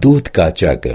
दूध का जग